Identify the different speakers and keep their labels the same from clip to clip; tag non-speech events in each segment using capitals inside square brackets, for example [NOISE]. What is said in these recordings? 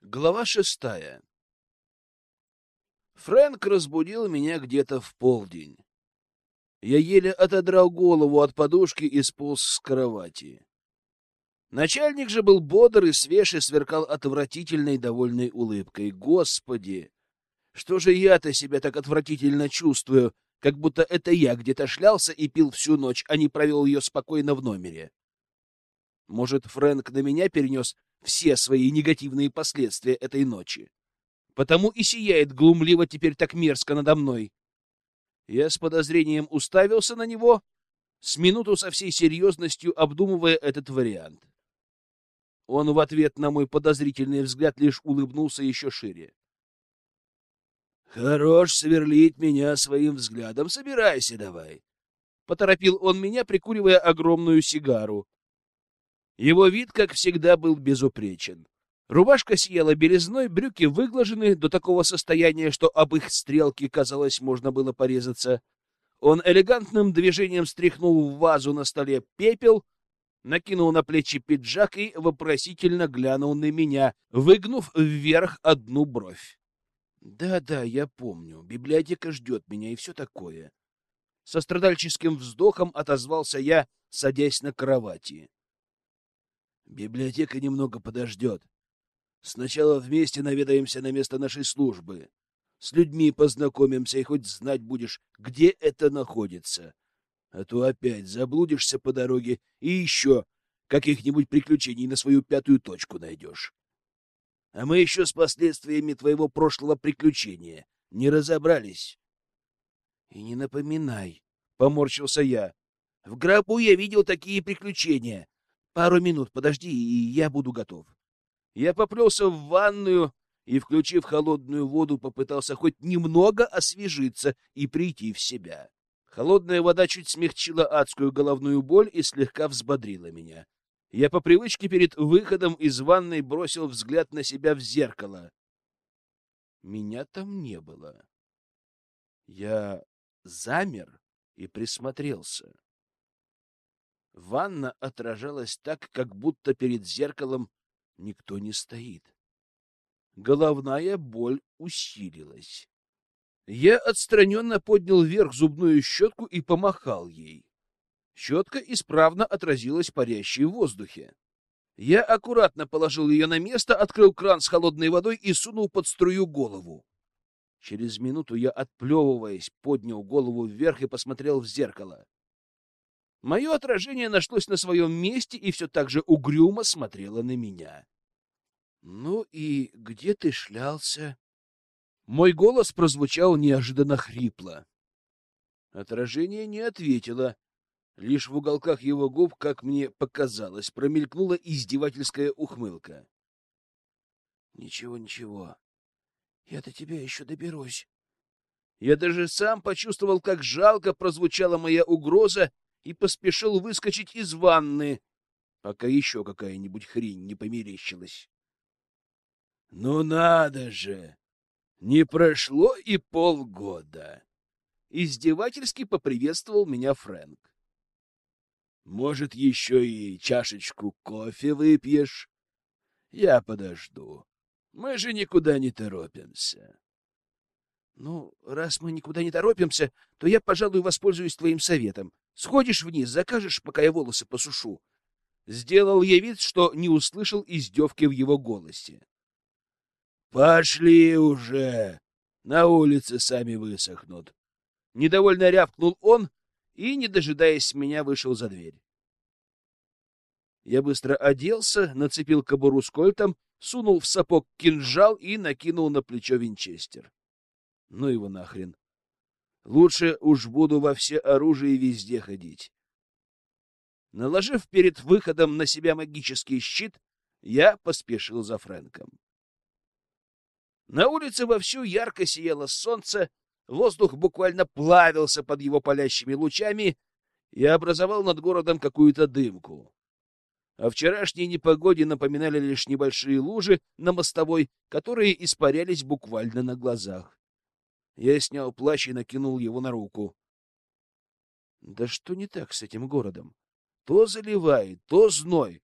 Speaker 1: Глава шестая. Фрэнк разбудил меня где-то в полдень. Я еле отодрал голову от подушки и сполз с кровати. Начальник же был бодр и свеж и сверкал отвратительной довольной улыбкой. Господи! Что же я-то себя так отвратительно чувствую, как будто это я где-то шлялся и пил всю ночь, а не провел ее спокойно в номере? Может, Фрэнк на меня перенес все свои негативные последствия этой ночи. Потому и сияет глумливо теперь так мерзко надо мной. Я с подозрением уставился на него, с минуту со всей серьезностью обдумывая этот вариант. Он в ответ на мой подозрительный взгляд лишь улыбнулся еще шире. «Хорош сверлить меня своим взглядом. Собирайся давай!» Поторопил он меня, прикуривая огромную сигару. Его вид, как всегда, был безупречен. Рубашка сияла белизной, брюки выглажены до такого состояния, что об их стрелки, казалось, можно было порезаться. Он элегантным движением стряхнул в вазу на столе пепел, накинул на плечи пиджак и вопросительно глянул на меня, выгнув вверх одну бровь. «Да-да, я помню. Библиотека ждет меня и все такое». Со страдальческим вздохом отозвался я, садясь на кровати. Библиотека немного подождет. Сначала вместе наведаемся на место нашей службы. С людьми познакомимся и хоть знать будешь, где это находится. А то опять заблудишься по дороге и еще каких-нибудь приключений на свою пятую точку найдешь. А мы еще с последствиями твоего прошлого приключения не разобрались. — И не напоминай, — поморщился я. — В гробу я видел такие приключения. Пару минут подожди, и я буду готов. Я поплелся в ванную и, включив холодную воду, попытался хоть немного освежиться и прийти в себя. Холодная вода чуть смягчила адскую головную боль и слегка взбодрила меня. Я по привычке перед выходом из ванной бросил взгляд на себя в зеркало. Меня там не было. Я замер и присмотрелся. Ванна отражалась так, как будто перед зеркалом никто не стоит. Головная боль усилилась. Я отстраненно поднял вверх зубную щетку и помахал ей. Щетка исправно отразилась парящей в воздухе. Я аккуратно положил ее на место, открыл кран с холодной водой и сунул под струю голову. Через минуту я, отплевываясь, поднял голову вверх и посмотрел в зеркало. Мое отражение нашлось на своем месте и все так же угрюмо смотрело на меня. — Ну и где ты шлялся? Мой голос прозвучал неожиданно хрипло. Отражение не ответило. Лишь в уголках его губ, как мне показалось, промелькнула издевательская ухмылка. — Ничего, ничего. Я до тебя еще доберусь. Я даже сам почувствовал, как жалко прозвучала моя угроза, и поспешил выскочить из ванны, пока еще какая-нибудь хрень не померещилась. — Ну надо же! Не прошло и полгода! Издевательски поприветствовал меня Фрэнк. — Может, еще и чашечку кофе выпьешь? Я подожду. Мы же никуда не торопимся. — Ну, раз мы никуда не торопимся, то я, пожалуй, воспользуюсь твоим советом. Сходишь вниз, закажешь, пока я волосы посушу. Сделал я вид, что не услышал издевки в его голосе. Пошли уже. На улице сами высохнут. Недовольно рявкнул он и, не дожидаясь меня, вышел за дверь. Я быстро оделся, нацепил кобуру с кольтом, сунул в сапог кинжал и накинул на плечо винчестер. Ну его нахрен. Лучше уж буду во все оружие везде ходить. Наложив перед выходом на себя магический щит, я поспешил за Фрэнком. На улице вовсю ярко сияло солнце, воздух буквально плавился под его палящими лучами и образовал над городом какую-то дымку. О вчерашней непогоде напоминали лишь небольшие лужи на мостовой, которые испарялись буквально на глазах. Я снял плащ и накинул его на руку. Да что не так с этим городом? То заливает, то зной.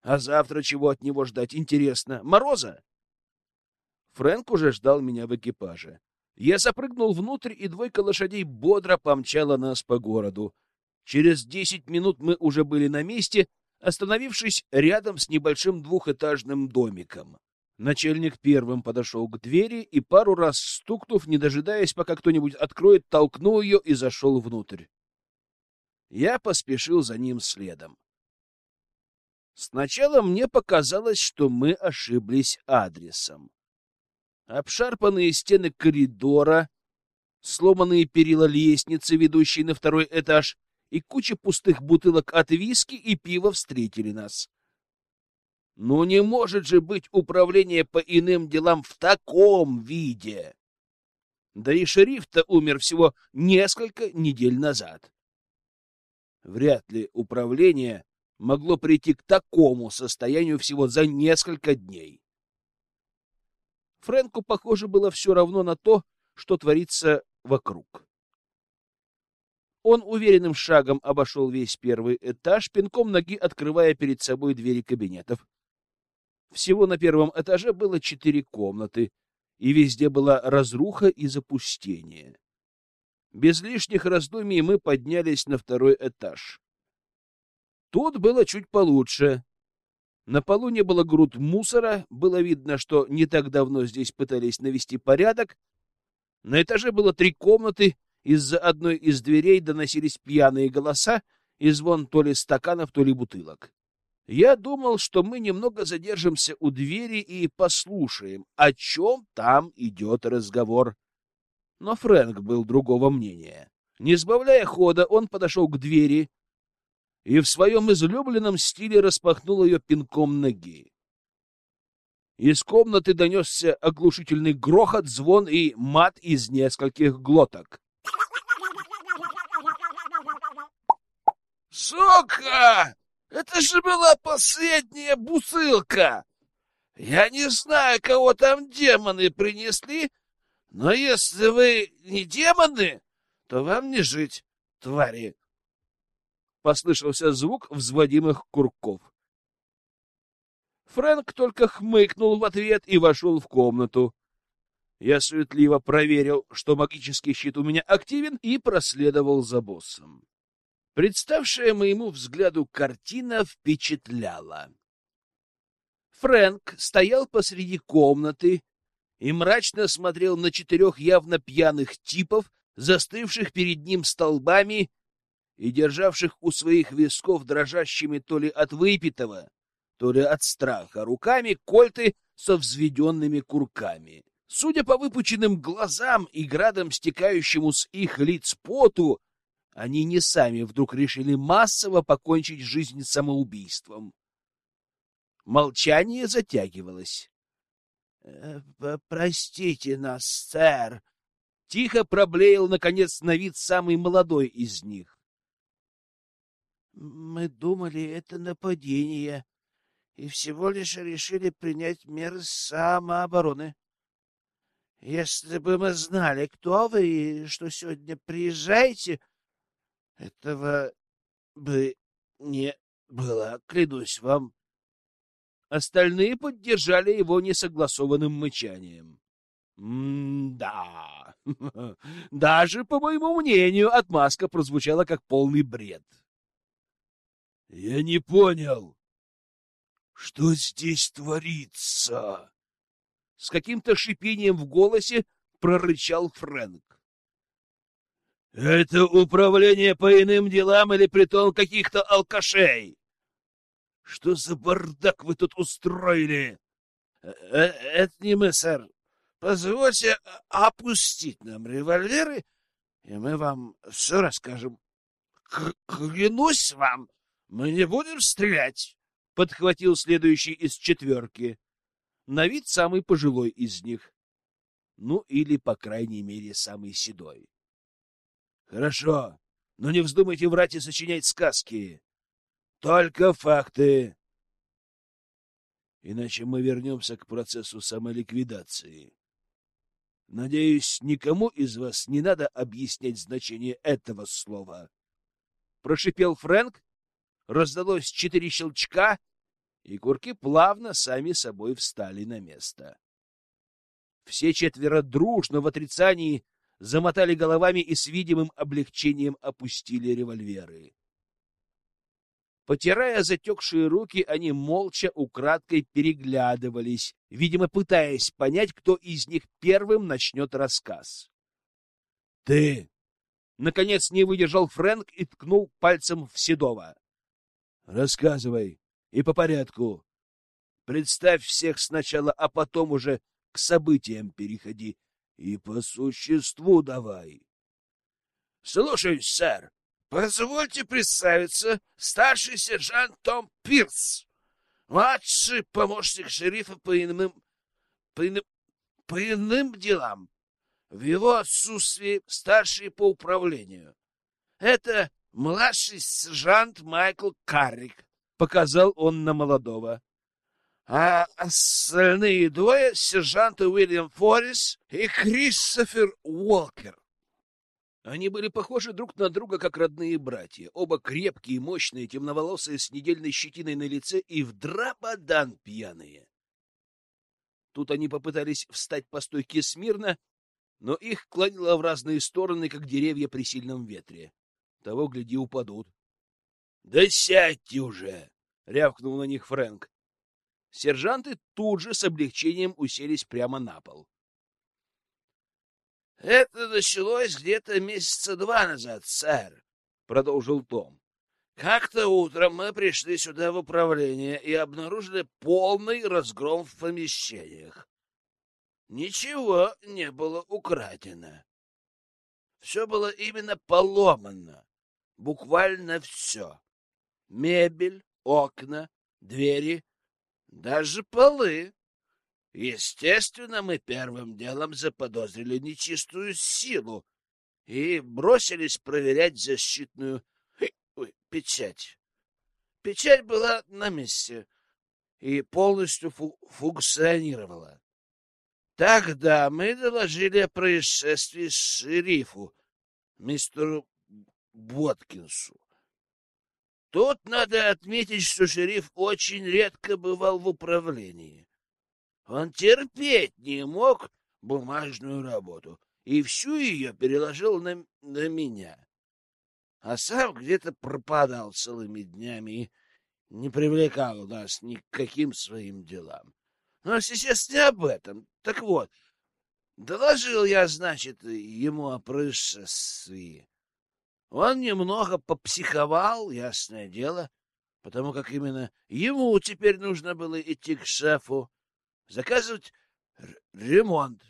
Speaker 1: А завтра чего от него ждать, интересно? Мороза? Фрэнк уже ждал меня в экипаже. Я запрыгнул внутрь, и двойка лошадей бодро помчала нас по городу. Через десять минут мы уже были на месте, остановившись рядом с небольшим двухэтажным домиком. Начальник первым подошел к двери и, пару раз стукнув, не дожидаясь, пока кто-нибудь откроет, толкнул ее и зашел внутрь. Я поспешил за ним следом. Сначала мне показалось, что мы ошиблись адресом обшарпанные стены коридора, сломанные перила лестницы, ведущей на второй этаж, и куча пустых бутылок от виски и пива встретили нас. Но не может же быть управление по иным делам в таком виде. Да и шериф-то умер всего несколько недель назад. Вряд ли управление могло прийти к такому состоянию всего за несколько дней. Фрэнку, похоже, было все равно на то, что творится вокруг. Он уверенным шагом обошел весь первый этаж, пинком ноги открывая перед собой двери кабинетов. Всего на первом этаже было четыре комнаты, и везде была разруха и запустение. Без лишних раздумий мы поднялись на второй этаж. Тут было чуть получше. На полу не было груд мусора, было видно, что не так давно здесь пытались навести порядок. На этаже было три комнаты, из-за одной из дверей доносились пьяные голоса и звон то ли стаканов, то ли бутылок. Я думал, что мы немного задержимся у двери и послушаем, о чем там идет разговор. Но Фрэнк был другого мнения. Не сбавляя хода, он подошел к двери, и в своем излюбленном стиле распахнул ее пинком ноги. Из комнаты донесся оглушительный грохот, звон и мат из нескольких глоток.
Speaker 2: «Сука! Это же была последняя бутылка! Я не знаю, кого там демоны принесли, но если вы не демоны, то вам не жить, твари!»
Speaker 1: послышался звук взводимых курков. Фрэнк только хмыкнул в ответ и вошел в комнату. Я суетливо проверил, что магический щит у меня активен, и проследовал за боссом. Представшая моему взгляду картина впечатляла. Фрэнк стоял посреди комнаты и мрачно смотрел на четырех явно пьяных типов, застывших перед ним столбами и державших у своих висков дрожащими то ли от выпитого, то ли от страха руками кольты со взведенными курками. Судя по выпученным глазам и градом стекающему с их лиц поту, они не сами вдруг решили массово покончить жизнь самоубийством. Молчание затягивалось. «Э, — Простите нас, сэр! — тихо проблеял, наконец, на вид самый молодой из них.
Speaker 3: Мы думали, это нападение, и всего лишь решили принять меры самообороны. Если бы мы знали, кто вы и что сегодня приезжаете, этого бы не было, клянусь вам.
Speaker 1: Остальные поддержали его несогласованным мычанием. М-да. [LAUGHS] Даже, по моему мнению, отмазка прозвучала как полный бред.
Speaker 2: Я не понял, что здесь творится?
Speaker 1: С каким-то шипением в голосе прорычал Фрэнк.
Speaker 2: Это управление по иным делам или притон каких-то алкашей? Что за бардак вы тут устроили?
Speaker 3: Э, э, это не мы, сэр. Позвольте опустить нам револьверы, и мы вам все расскажем. Клянусь вам, мы не будем стрелять,
Speaker 1: подхватил следующий из четверки. На вид самый пожилой из них. Ну или, по крайней мере, самый седой. Хорошо, но не вздумайте врать и сочинять сказки. Только факты. Иначе мы вернемся к процессу самоликвидации. Надеюсь, никому из вас не надо объяснять значение этого слова. Прошипел Фрэнк, раздалось четыре щелчка, и курки плавно сами собой встали на место. Все четверо дружно в отрицании замотали головами и с видимым облегчением опустили револьверы. Потирая затекшие руки, они молча украдкой переглядывались, видимо, пытаясь понять, кто из них первым начнет рассказ. — Ты! — наконец не выдержал Фрэнк и ткнул пальцем в Седова. — Рассказывай, и по порядку. Представь всех сначала, а потом уже к событиям переходи. И по существу давай.
Speaker 2: — Слушаюсь, сэр. Позвольте представиться, старший сержант Том Пирс, младший помощник шерифа по иным, по иным, по иным делам. В его отсутствии старший по управлению. Это младший сержант Майкл Каррик, показал он на молодого. А остальные двое — сержанты Уильям Форрис и Кристофер Уолкер.
Speaker 1: Они были похожи друг на друга, как родные братья. Оба крепкие, мощные, темноволосые, с недельной щетиной на лице и в драбадан пьяные. Тут они попытались встать по стойке смирно, но их клонило в разные стороны, как деревья при сильном ветре. Того, гляди, упадут. — Да сядьте уже! — рявкнул на них Фрэнк. Сержанты тут же с облегчением уселись прямо на пол.
Speaker 2: — Это началось где-то месяца два назад, сэр, — продолжил Том. — Как-то утром мы пришли сюда в управление и обнаружили полный разгром в помещениях. Ничего не было украдено. Все было именно поломано. Буквально все. Мебель, окна, двери, даже полы. Естественно, мы первым делом заподозрили нечистую силу и бросились проверять защитную ой, печать. Печать была на месте и полностью фу функционировала. Тогда мы доложили о происшествии шерифу, мистеру Боткинсу. Тут надо отметить, что шериф очень редко бывал в управлении. Он терпеть не мог бумажную работу и всю ее переложил на, на меня. А сам где-то пропадал целыми днями и не привлекал нас ни к каким своим делам. Но сейчас не об этом. Так вот, доложил я, значит, ему о происшествии. Он немного попсиховал, ясное дело, потому как именно ему теперь нужно было идти к шефу заказывать ремонт.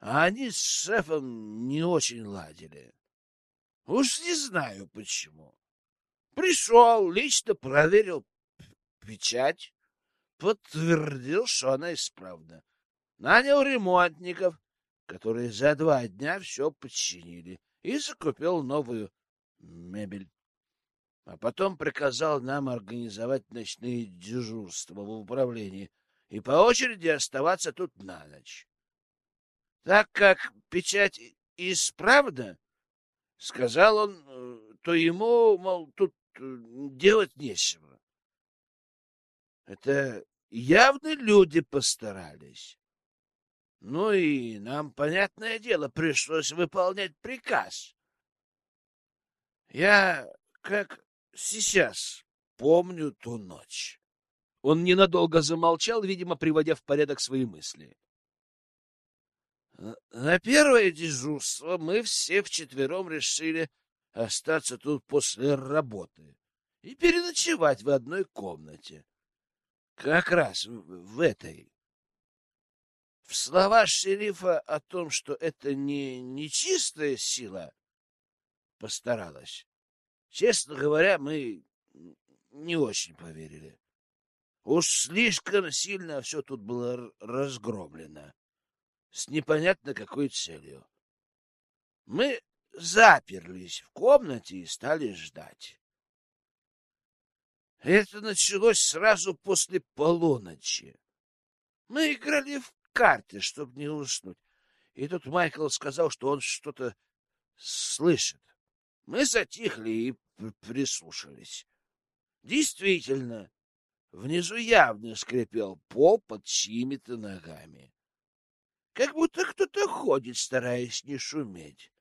Speaker 2: А они с шефом не очень ладили. Уж не знаю почему. Пришел, лично проверил печать, подтвердил, что она исправна. Нанял ремонтников, которые за два дня все починили, и закупил новую мебель. А потом приказал нам организовать ночные дежурства в управлении — и по очереди оставаться тут на ночь. Так как печать исправна, — сказал он, э, — то ему, мол, тут э, делать нечего. Это явно люди постарались. Ну и нам, понятное дело, пришлось выполнять приказ. Я, как сейчас, помню ту ночь.
Speaker 1: Он ненадолго замолчал, видимо, приводя в порядок свои мысли.
Speaker 2: На первое дежурство мы все вчетвером решили остаться тут после работы и переночевать в одной комнате. Как раз в этой. В слова шерифа о том, что это не нечистая сила, постаралась. Честно говоря, мы не очень поверили. Уж слишком сильно все тут было разгромлено. С непонятно какой целью. Мы заперлись в комнате и стали ждать. Это началось сразу после полуночи. Мы играли в карты, чтобы не уснуть. И тут Майкл сказал, что он что-то слышит. Мы затихли и прислушались. Действительно, Внизу явно скрипел пол под чьими-то ногами.
Speaker 3: как будто кто-то ходит, стараясь не шуметь.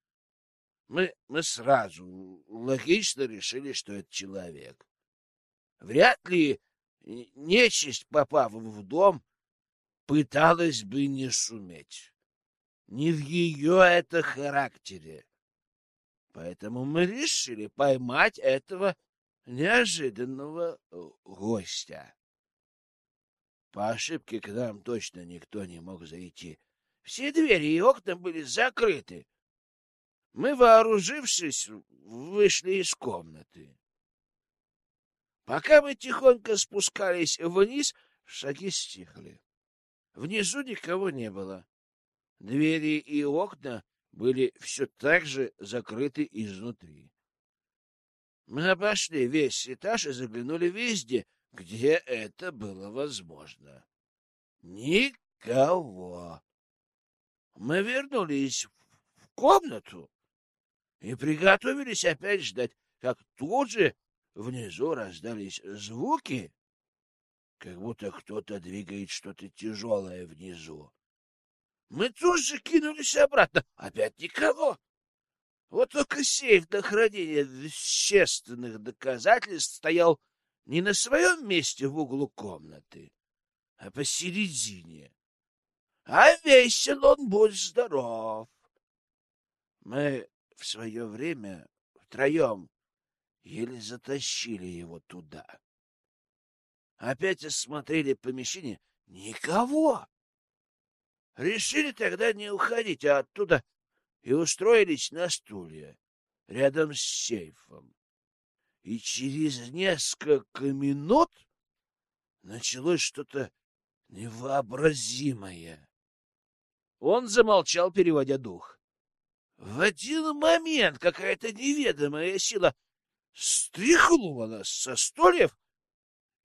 Speaker 3: Мы, мы сразу логично решили, что это человек. Вряд ли нечисть, попав в дом, пыталась бы не шуметь. Не в ее это характере. Поэтому мы решили поймать этого неожиданного э, гостя. По ошибке к нам точно никто не мог зайти. Все двери и окна были закрыты. Мы, вооружившись, вышли из комнаты. Пока мы тихонько спускались вниз, шаги стихли. Внизу никого не было. Двери и окна были все так же закрыты изнутри. Мы обошли весь этаж и заглянули везде, где это было возможно. Никого. Мы вернулись в комнату и приготовились опять ждать, как тут же внизу раздались звуки, как будто кто-то двигает что-то тяжелое внизу. Мы тут же кинулись обратно. Опять никого. Вот только сейф для хранения вещественных доказательств стоял не на своем месте в углу комнаты, а посередине. А весел он, будь здоров. Мы в свое время втроем еле затащили его туда. Опять осмотрели помещение. Никого. Решили тогда не уходить а оттуда и устроились на стуле рядом с сейфом. И через несколько минут началось что-то невообразимое. Он замолчал, переводя дух. В один момент какая-то неведомая сила стряхнула нас со стульев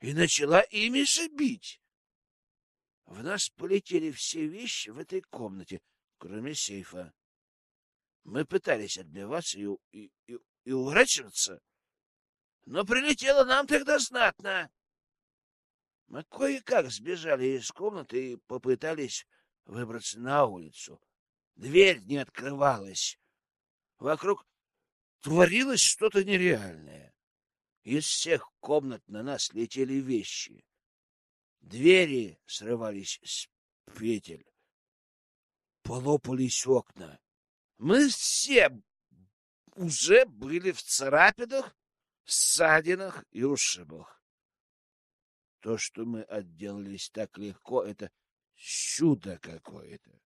Speaker 3: и начала ими же бить. В нас полетели все вещи в этой комнате, кроме сейфа. Мы пытались отбиваться и, и, и, и уворачиваться, но прилетело нам тогда знатно. Мы кое-как сбежали из комнаты и попытались выбраться на улицу. Дверь не открывалась. Вокруг творилось что-то нереальное. Из всех комнат на нас летели вещи. Двери срывались с петель. Полопались окна. Мы все уже были в царапинах, ссадинах и ушибах. То, что мы отделались так легко, это чудо какое-то.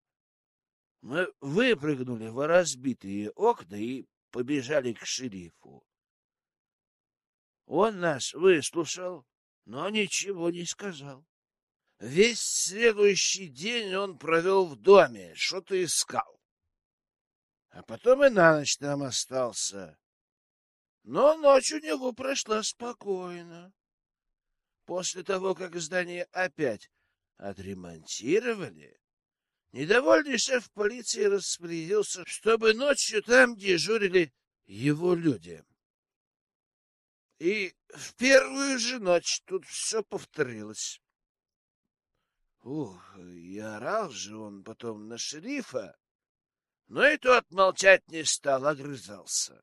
Speaker 3: Мы выпрыгнули в разбитые окна и побежали к шерифу. Он нас выслушал, но ничего не сказал. Весь следующий день он провел в доме, что-то искал. А потом и на ночь там остался. Но ночь у него прошла спокойно. После того, как здание опять отремонтировали, недовольный шеф полиции распорядился, чтобы ночью там дежурили его люди. И в первую же ночь тут все повторилось. Ух, и орал же он потом на шерифа, но и тот молчать не стал, огрызался.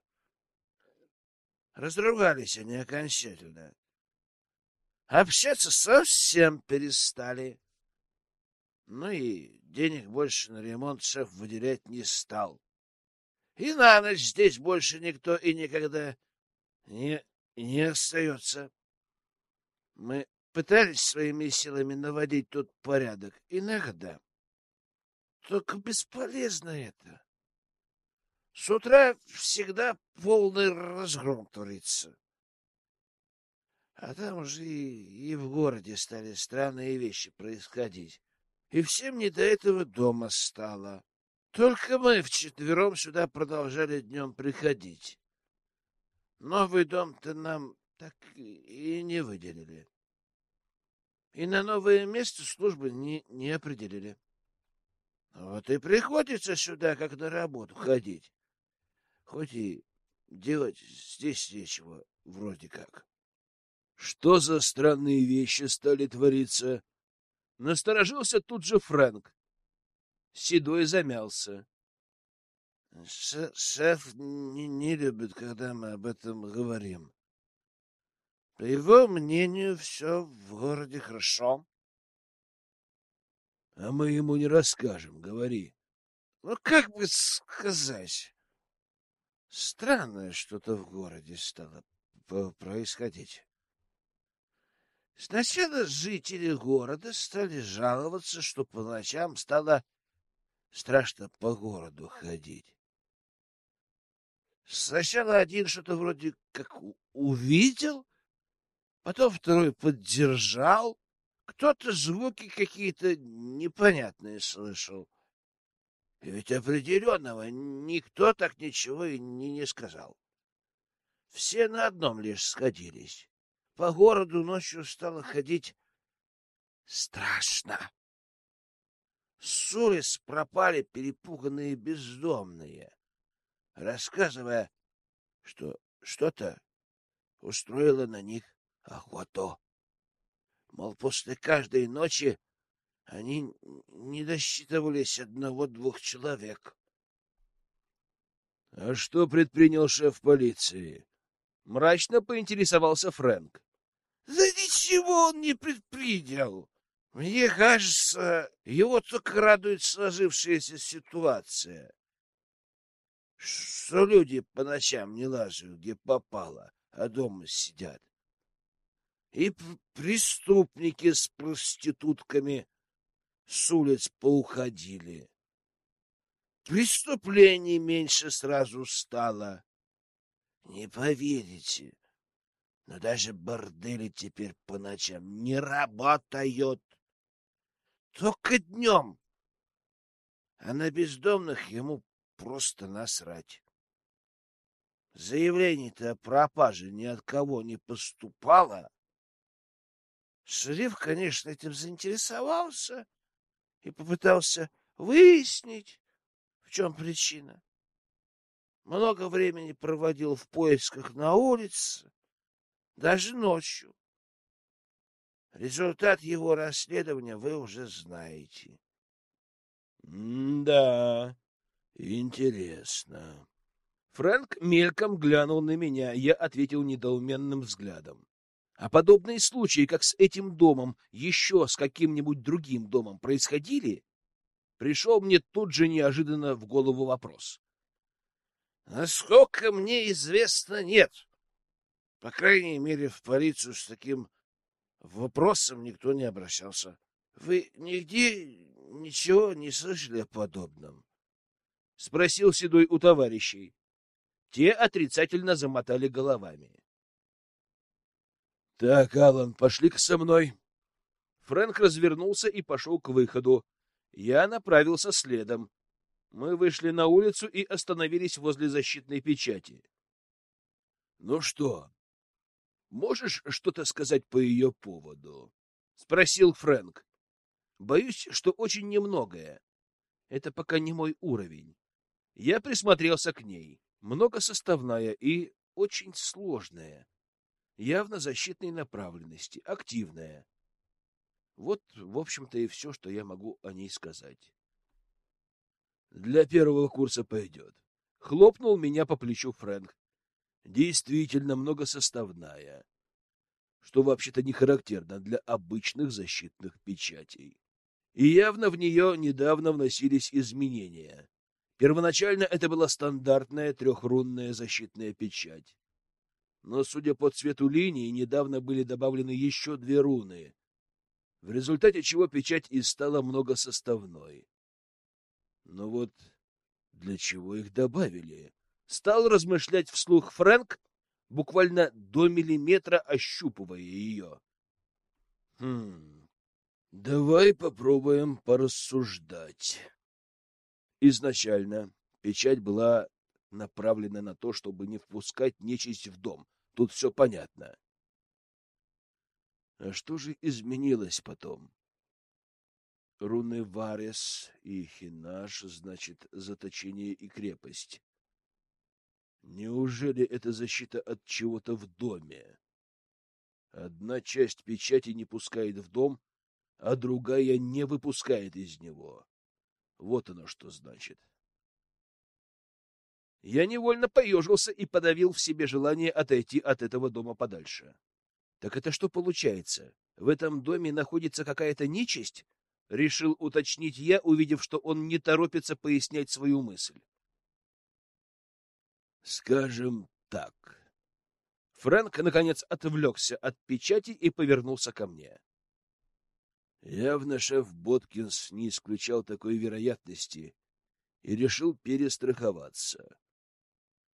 Speaker 3: Разругались они окончательно. Общаться совсем перестали. Ну и денег больше на ремонт шеф выделять не стал. И на ночь здесь больше никто и никогда не не остается. Мы пытались своими силами наводить тут порядок. Иногда. Только бесполезно это. С утра всегда полный разгром творится. А там уже и, и в городе стали странные вещи происходить. И всем не до этого дома стало. Только мы вчетвером сюда продолжали днем приходить. Новый дом-то нам так и не выделили. И на новое место службы не, не определили. Вот и приходится сюда, как на работу, ходить. Хоть и делать здесь нечего, вроде как.
Speaker 1: Что за странные вещи стали твориться? Насторожился тут же Фрэнк. Седой замялся.
Speaker 3: Шеф не, не любит, когда мы об этом говорим. По его мнению, все в городе хорошо.
Speaker 1: — А мы ему не расскажем, говори.
Speaker 3: — Ну, как бы сказать? Странное что-то в городе стало происходить. Сначала жители города стали жаловаться, что по ночам стало страшно по городу ходить. Сначала один что-то вроде как увидел, потом второй поддержал, кто-то звуки какие-то непонятные слышал. И ведь определенного никто так ничего и не, не сказал. Все на одном лишь сходились. По городу ночью стало ходить страшно. С улиц пропали перепуганные бездомные, рассказывая, что что-то устроило на них охоту. Мол, после каждой ночи они не досчитывались одного-двух человек.
Speaker 1: — А что предпринял шеф полиции? — мрачно поинтересовался Фрэнк.
Speaker 3: — Да ничего он не предпринял. Мне кажется, его только радует сложившаяся ситуация. Что люди по ночам не лазают, где попало, а дома сидят. И преступники с проститутками с улиц поуходили. Преступлений меньше сразу стало. Не поверите, но даже бордели теперь по ночам не работают. Только днем. А на бездомных ему просто насрать. Заявлений-то о пропаже ни от кого не поступало. Шериф, конечно, этим заинтересовался и попытался выяснить, в чем причина. Много времени проводил в поисках на улице, даже ночью. Результат его расследования вы уже знаете.
Speaker 1: — Да, интересно. Фрэнк мельком глянул на меня, я ответил недоуменным взглядом. А подобные случаи, как с этим домом, еще с каким-нибудь другим домом происходили? Пришел мне тут же неожиданно в голову вопрос.
Speaker 3: Насколько мне известно, нет. По крайней мере, в полицию с таким вопросом никто не обращался. Вы нигде ничего не слышали о подобном?
Speaker 1: Спросил Седой у товарищей. Те отрицательно замотали головами. Так, Алан, пошли-ка со мной. Фрэнк развернулся и пошел к выходу. Я направился следом. Мы вышли на улицу и остановились возле защитной печати. — Ну что, можешь что-то сказать по ее поводу? — спросил Фрэнк. — Боюсь, что очень немногое. Это пока не мой уровень. Я присмотрелся к ней. Многосоставная и очень сложная явно защитной направленности, активная. Вот, в общем-то, и все, что я могу о ней сказать. Для первого курса пойдет. Хлопнул меня по плечу Фрэнк. Действительно многосоставная, что вообще-то не характерно для обычных защитных печатей. И явно в нее недавно вносились изменения. Первоначально это была стандартная трехрунная защитная печать но, судя по цвету линии, недавно были добавлены еще две руны, в результате чего печать и стала многосоставной. Но вот для чего их добавили? Стал размышлять вслух Фрэнк, буквально до миллиметра ощупывая ее. Хм, давай попробуем порассуждать. Изначально печать была направлена на то, чтобы не впускать нечисть в дом. Тут все понятно. А что же изменилось потом? Руны Варес и Хинаш, значит, заточение и крепость. Неужели это защита от чего-то в доме? Одна часть печати не пускает в дом, а другая не выпускает из него. Вот оно что значит. Я невольно поежился и подавил в себе желание отойти от этого дома подальше. Так это что получается? В этом доме находится какая-то нечисть? Решил уточнить я, увидев, что он не торопится пояснять свою мысль. Скажем так. Фрэнк, наконец, отвлекся от печати и повернулся ко мне. Явно шеф Боткинс не исключал такой вероятности и решил перестраховаться.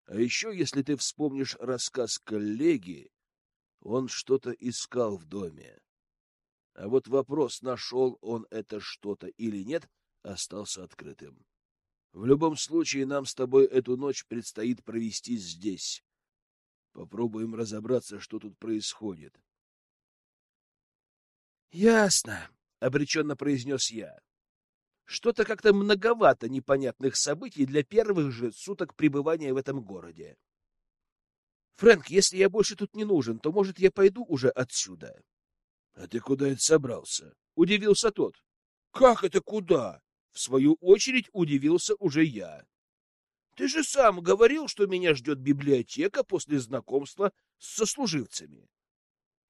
Speaker 1: А еще, если ты вспомнишь рассказ коллеги, он что-то искал в доме. А вот вопрос, нашел он это что-то или нет, остался открытым. В любом случае, нам с тобой эту ночь предстоит провести здесь. Попробуем разобраться, что тут происходит. — Ясно, — обреченно произнес я. Что-то как-то многовато непонятных событий для первых же суток пребывания в этом городе. Фрэнк, если я больше тут не нужен, то, может, я пойду уже отсюда? — А ты куда это собрался? — удивился тот. — Как это куда? В свою очередь удивился уже я. — Ты же сам говорил, что меня ждет библиотека после знакомства с сослуживцами. —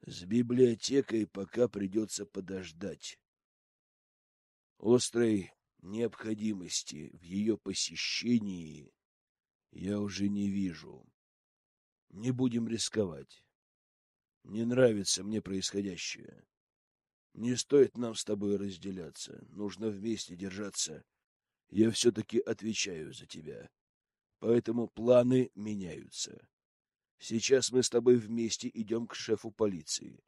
Speaker 1: С библиотекой пока придется подождать. Острой необходимости в ее посещении я уже не вижу. Не будем рисковать. Не нравится мне происходящее. Не стоит нам с тобой разделяться. Нужно вместе держаться. Я все-таки отвечаю за тебя. Поэтому планы меняются. Сейчас мы с тобой вместе идем к шефу полиции.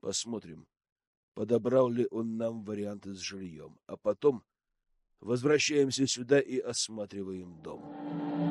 Speaker 1: Посмотрим, подобрал ли он нам варианты с жильем, а потом возвращаемся сюда и осматриваем дом.